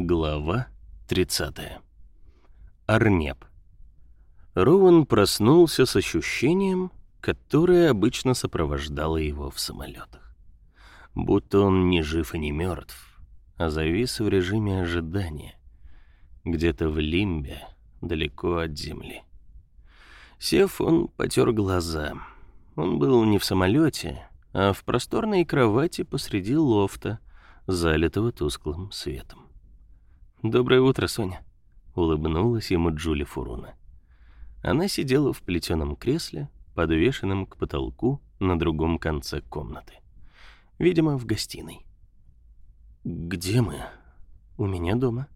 Глава 30. Арнеп. Роуэн проснулся с ощущением, которое обычно сопровождало его в самолетах. Будто он не жив и не мертв, а завис в режиме ожидания, где-то в лимбе, далеко от земли. Сев, он потер глаза. Он был не в самолете, а в просторной кровати посреди лофта, залитого тусклым светом. «Доброе утро, Соня», — улыбнулась ему Джули Фуруна. Она сидела в плетеном кресле, подвешенном к потолку на другом конце комнаты. Видимо, в гостиной. «Где мы?» «У меня дома.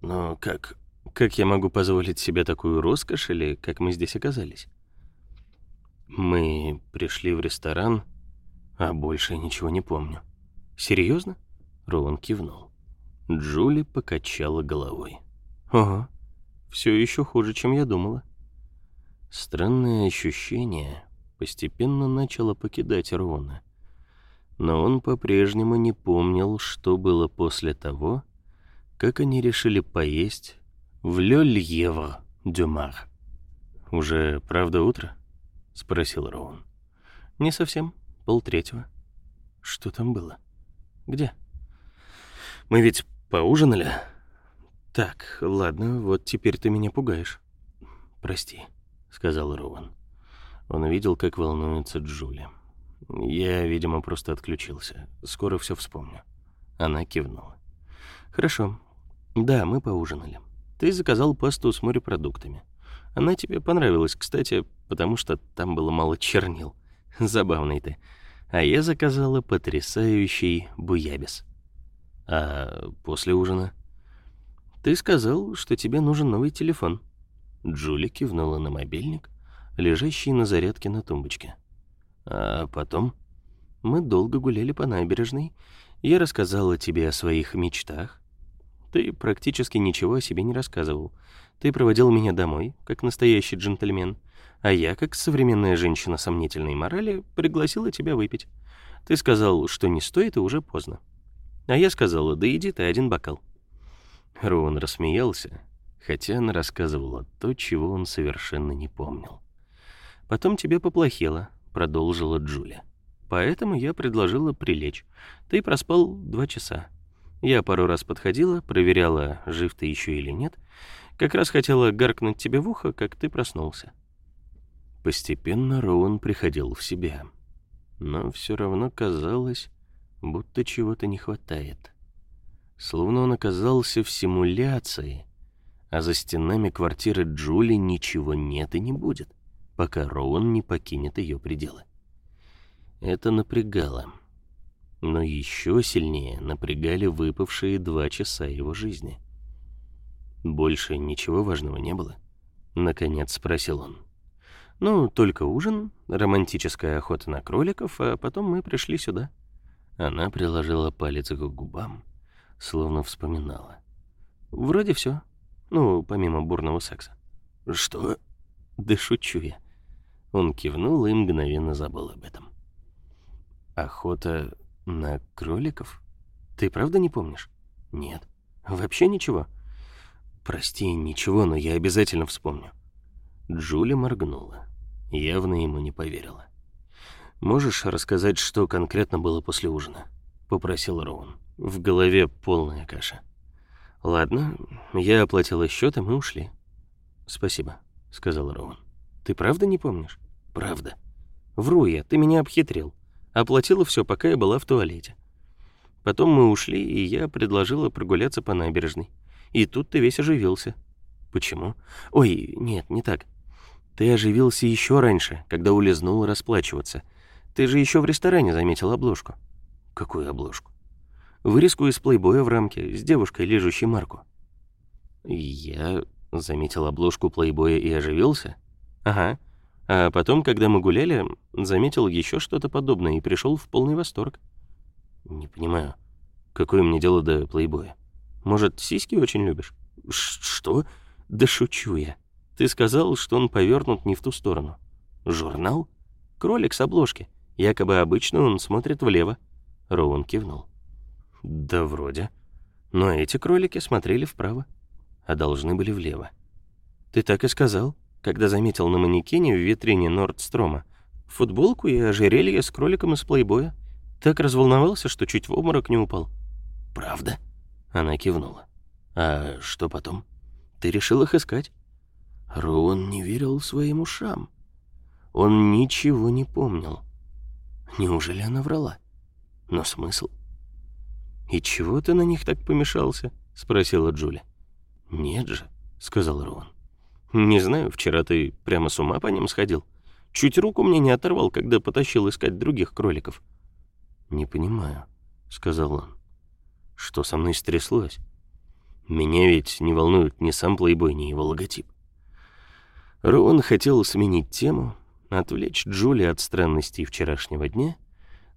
Но как... Как я могу позволить себе такую роскошь, или как мы здесь оказались?» «Мы пришли в ресторан, а больше ничего не помню». «Серьезно?» — Роуэн кивнул. Джули покачала головой. «Ого, все еще хуже, чем я думала». Странное ощущение постепенно начало покидать Рона. Но он по-прежнему не помнил, что было после того, как они решили поесть в Лёльево Дюмар. «Уже правда утро?» — спросил Роун. «Не совсем, полтретьего». «Что там было? Где?» «Мы ведь Поужинали? Так, ладно, вот теперь ты меня пугаешь. Прости, сказал Роуэн. Он видел, как волнуется Джули. Я, видимо, просто отключился. Скоро все вспомню. Она кивнула. Хорошо. Да, мы поужинали. Ты заказал пасту с морепродуктами. Она тебе понравилась, кстати, потому что там было мало чернил. Забавный ты. А я заказала потрясающий буябис. А после ужина? Ты сказал, что тебе нужен новый телефон. Джули кивнула на мобильник, лежащий на зарядке на тумбочке. А потом мы долго гуляли по набережной. Я рассказала тебе о своих мечтах. Ты практически ничего о себе не рассказывал. Ты проводил меня домой, как настоящий джентльмен, а я, как современная женщина сомнительной морали, пригласила тебя выпить. Ты сказал, что не стоит и уже поздно. А я сказала, да иди ты один бокал. Роуэн рассмеялся, хотя она рассказывала то, чего он совершенно не помнил. Потом тебе поплохело, продолжила Джулия. Поэтому я предложила прилечь. Ты проспал два часа. Я пару раз подходила, проверяла, жив ты еще или нет. Как раз хотела гаркнуть тебе в ухо, как ты проснулся. Постепенно Роуэн приходил в себя, но все равно казалось, будто чего-то не хватает. Словно он оказался в симуляции, а за стенами квартиры Джули ничего нет и не будет, пока Роуэн не покинет ее пределы. Это напрягало. Но еще сильнее напрягали выпавшие два часа его жизни. Больше ничего важного не было, наконец спросил он. Ну, только ужин, романтическая охота на кроликов, а потом мы пришли сюда. Она приложила палец к губам, словно вспоминала. Вроде все. Ну, помимо бурного секса. Что? Да шучу я. Он кивнул и мгновенно забыл об этом. Охота на кроликов? Ты правда не помнишь? Нет. Вообще ничего. Прости, ничего, но я обязательно вспомню. Джули моргнула. Явно ему не поверила. «Можешь рассказать, что конкретно было после ужина?» — попросил Роун. В голове полная каша. «Ладно, я оплатила счет, и мы ушли». «Спасибо», — сказал Роун. «Ты правда не помнишь?» «Правда». «Вру я, ты меня обхитрил. Оплатила все, пока я была в туалете. Потом мы ушли, и я предложила прогуляться по набережной. И тут ты весь оживился». «Почему?» «Ой, нет, не так. Ты оживился еще раньше, когда улизнул расплачиваться». Ты же еще в ресторане заметил обложку. Какую обложку? Вырезку из плейбоя в рамке с девушкой, лежащей марку. Я заметил обложку плейбоя и оживился? Ага. А потом, когда мы гуляли, заметил еще что-то подобное и пришел в полный восторг. Не понимаю, какое мне дело до плейбоя? Может, сиськи очень любишь? Ш что? Да шучу я. Ты сказал, что он повернут не в ту сторону. Журнал? Кролик с обложки. Якобы обычно он смотрит влево. Роуэн кивнул. Да вроде. Но эти кролики смотрели вправо, а должны были влево. Ты так и сказал, когда заметил на манекене в витрине Нордстрома футболку и ожерелье с кроликом из плейбоя. Так разволновался, что чуть в обморок не упал. «Правда?» Она кивнула. «А что потом? Ты решил их искать?» Роуэн не верил своим ушам. Он ничего не помнил. Неужели она врала? Но смысл? «И чего ты на них так помешался?» — спросила Джули. «Нет же», — сказал Роуэн. «Не знаю, вчера ты прямо с ума по ним сходил. Чуть руку мне не оторвал, когда потащил искать других кроликов». «Не понимаю», — сказал он. «Что со мной стряслось? Меня ведь не волнует ни сам плейбой, ни его логотип». Роуэн хотел сменить тему, отвлечь Джули от странностей вчерашнего дня,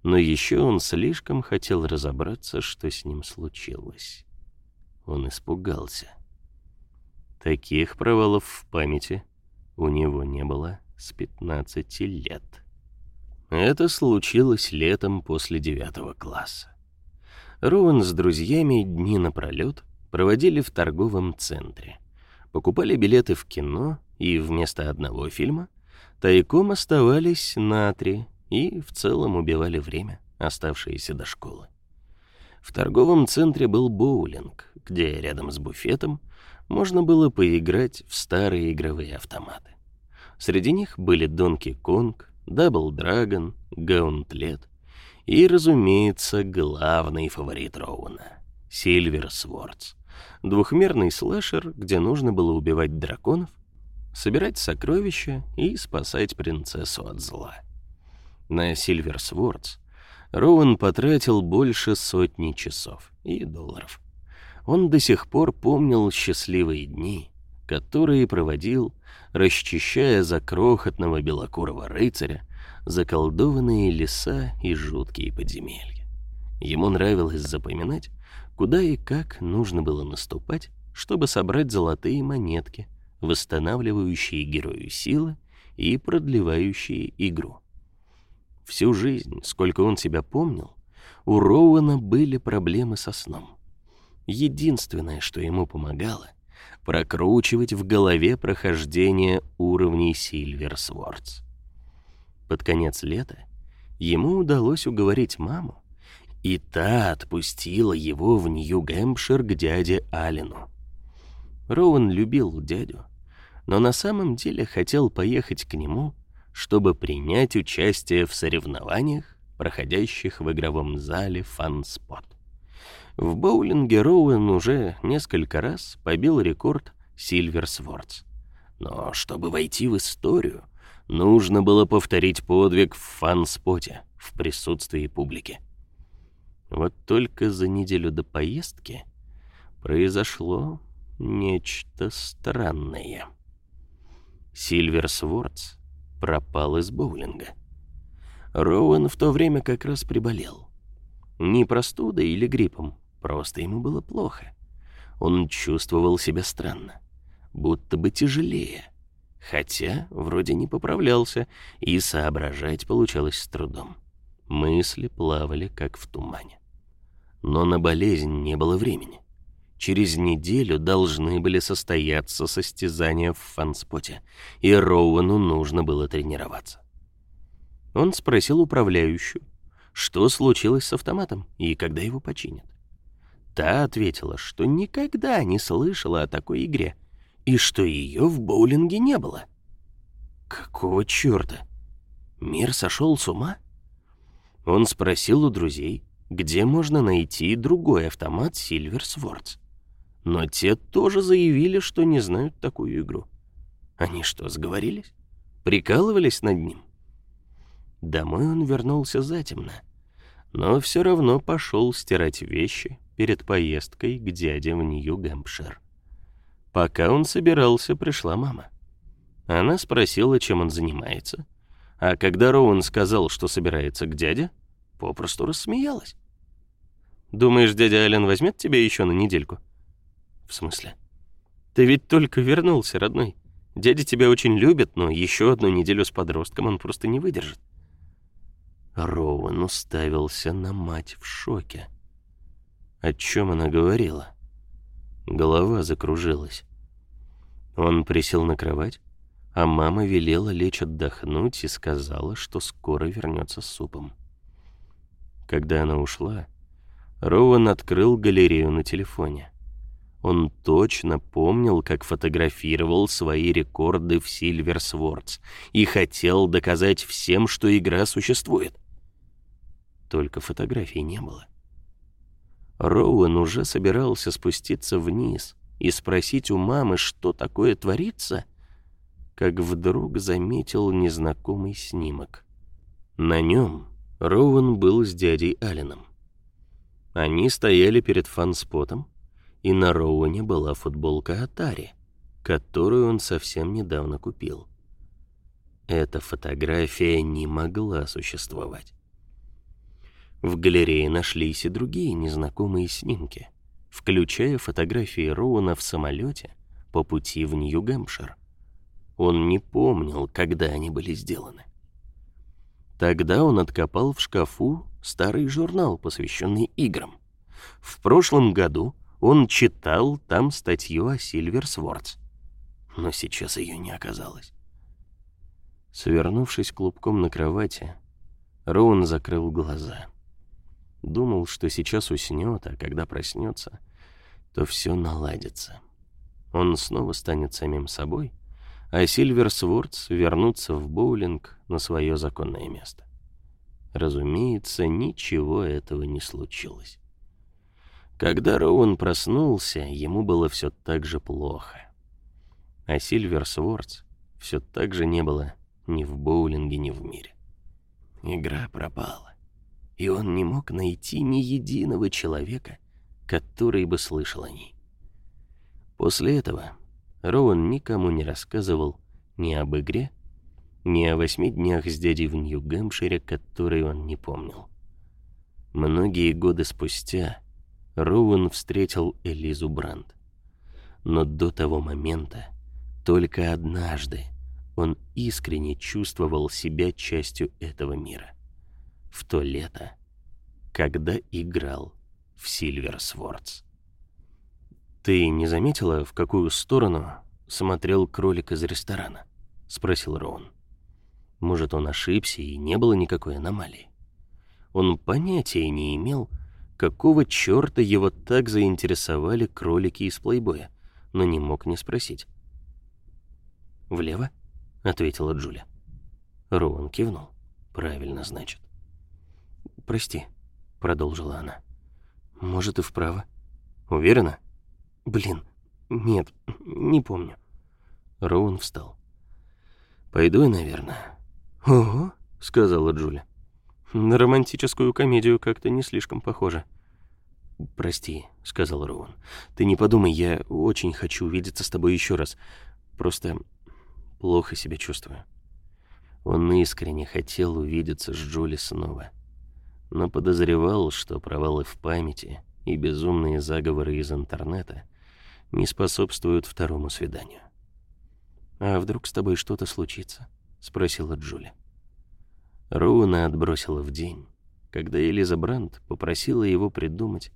но еще он слишком хотел разобраться, что с ним случилось. Он испугался. Таких провалов в памяти у него не было с 15 лет. Это случилось летом после девятого класса. Роуэн с друзьями дни напролет проводили в торговом центре. Покупали билеты в кино и вместо одного фильма тайком оставались на три и в целом убивали время, оставшееся до школы. В торговом центре был боулинг, где рядом с буфетом можно было поиграть в старые игровые автоматы. Среди них были Donkey Kong, Double Dragon, Gauntlet и, разумеется, главный фаворит Роуэна — Silver Swords. Двухмерный слэшер, где нужно было убивать драконов, собирать сокровища и спасать принцессу от зла. На Silver Swords Роуэн потратил больше сотни часов и долларов. Он до сих пор помнил счастливые дни, которые проводил, расчищая за крохотного белокурого рыцаря заколдованные леса и жуткие подземелья. Ему нравилось запоминать, куда и как нужно было наступать, чтобы собрать золотые монетки, восстанавливающие герою силы и продлевающие игру. Всю жизнь, сколько он себя помнил, у Роуэна были проблемы со сном. Единственное, что ему помогало, прокручивать в голове прохождение уровней Сильверсвордс. Под конец лета ему удалось уговорить маму, и та отпустила его в Нью-Гэмпшир к дяде Алину. Роуэн любил дядю, но на самом деле хотел поехать к нему, чтобы принять участие в соревнованиях, проходящих в игровом зале «Фанспот». В боулинге Роуэн уже несколько раз побил рекорд Сильвер Свордс. Но чтобы войти в историю, нужно было повторить подвиг в фан-споте в присутствии публики. Вот только за неделю до поездки произошло нечто странное. Сильвер Свордс пропал из боулинга. Роуэн в то время как раз приболел. Не простудой или гриппом, Просто ему было плохо. Он чувствовал себя странно, будто бы тяжелее. Хотя вроде не поправлялся, и соображать получалось с трудом. Мысли плавали, как в тумане. Но на болезнь не было времени. Через неделю должны были состояться состязания в фанспоте, и Роуэну нужно было тренироваться. Он спросил управляющую, что случилось с автоматом и когда его починят. Та ответила, что никогда не слышала о такой игре и что ее в боулинге не было. Какого черта? Мир сошел с ума? Он спросил у друзей, где можно найти другой автомат Silver Swords. Но те тоже заявили, что не знают такую игру. Они что, сговорились? Прикалывались над ним? Домой он вернулся затемно, но все равно пошел стирать вещи, перед поездкой к дяде в Нью-Гэмпшир. Пока он собирался, пришла мама. Она спросила, чем он занимается, а когда Роуэн сказал, что собирается к дяде, попросту рассмеялась. «Думаешь, дядя Ален возьмет тебя еще на недельку?» «В смысле?» «Ты ведь только вернулся, родной. Дядя тебя очень любит, но еще одну неделю с подростком он просто не выдержит». Роуэн уставился на мать в шоке. О чем она говорила? Голова закружилась. Он присел на кровать, а мама велела лечь отдохнуть и сказала, что скоро вернется с супом. Когда она ушла, Роуэн открыл галерею на телефоне. Он точно помнил, как фотографировал свои рекорды в Сильверсвордс и хотел доказать всем, что игра существует. Только фотографий не было. Роуэн уже собирался спуститься вниз и спросить у мамы, что такое творится, как вдруг заметил незнакомый снимок. На нем Роуэн был с дядей Алленом. Они стояли перед фанспотом, и на Роуэне была футболка Атари, которую он совсем недавно купил. Эта фотография не могла существовать. В галерее нашлись и другие незнакомые снимки, включая фотографии Роуна в самолете по пути в Нью-Гэмпшир. Он не помнил, когда они были сделаны. Тогда он откопал в шкафу старый журнал, посвященный играм. В прошлом году он читал там статью о Сильверсвордс, но сейчас ее не оказалось. Свернувшись клубком на кровати, Роун закрыл глаза. Думал, что сейчас уснет, а когда проснется, то все наладится. Он снова станет самим собой, а Сильверсвордс вернутся в боулинг на свое законное место. Разумеется, ничего этого не случилось. Когда Роуэн проснулся, ему было все так же плохо. А Сильверсвордс все так же не было ни в боулинге, ни в мире. Игра пропала и он не мог найти ни единого человека, который бы слышал о ней. После этого Роуэн никому не рассказывал ни об игре, ни о восьми днях с дядей в Нью-Гэмпшире, которые он не помнил. Многие годы спустя Роуэн встретил Элизу Брандт. Но до того момента только однажды он искренне чувствовал себя частью этого мира в то лето, когда играл в Сильверсвордс. «Ты не заметила, в какую сторону смотрел кролик из ресторана?» — спросил Роун. Может, он ошибся и не было никакой аномалии. Он понятия не имел, какого черта его так заинтересовали кролики из плейбоя, но не мог не спросить. «Влево?» — ответила Джуля. Роуэн кивнул. «Правильно, значит». «Прости», — продолжила она. «Может, и вправо». «Уверена?» «Блин, нет, не помню». Роуэн встал. «Пойду я, наверное». «Ого», — сказала Джуля. «На романтическую комедию как-то не слишком похоже». «Прости», — сказал Роуэн. «Ты не подумай, я очень хочу увидеться с тобой еще раз. Просто плохо себя чувствую». Он искренне хотел увидеться с Джули снова но подозревал, что провалы в памяти и безумные заговоры из интернета не способствуют второму свиданию. «А вдруг с тобой что-то случится?» — спросила Джули. Роуна отбросила в день, когда Элиза Брандт попросила его придумать,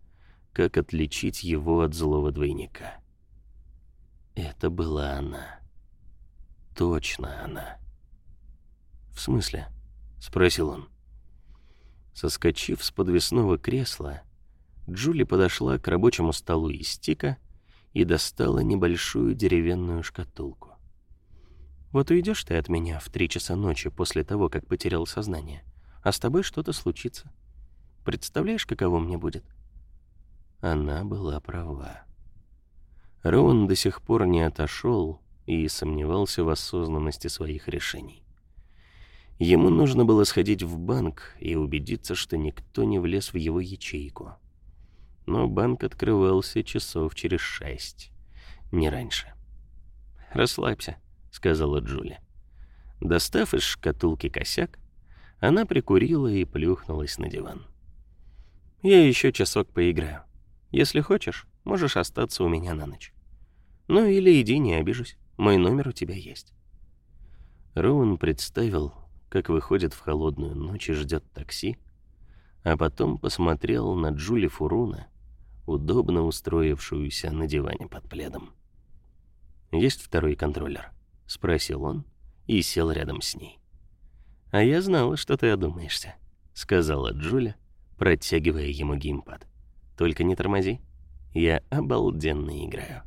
как отличить его от злого двойника. Это была она. Точно она. «В смысле?» — спросил он. Соскочив с подвесного кресла, Джули подошла к рабочему столу из тика и достала небольшую деревянную шкатулку. «Вот уйдешь ты от меня в три часа ночи после того, как потерял сознание, а с тобой что-то случится. Представляешь, каково мне будет?» Она была права. Роуэн до сих пор не отошел и сомневался в осознанности своих решений. Ему нужно было сходить в банк и убедиться, что никто не влез в его ячейку. Но банк открывался часов через шесть, не раньше. «Расслабься», — сказала Джули. Достав из шкатулки косяк, она прикурила и плюхнулась на диван. «Я еще часок поиграю. Если хочешь, можешь остаться у меня на ночь. Ну или иди, не обижусь. Мой номер у тебя есть». Роуэн представил, как выходит в холодную ночь и ждет такси, а потом посмотрел на Джули Фуруна, удобно устроившуюся на диване под пледом. «Есть второй контроллер?» — спросил он и сел рядом с ней. «А я знала, что ты одумаешься», — сказала Джуля, протягивая ему геймпад. «Только не тормози, я обалденно играю».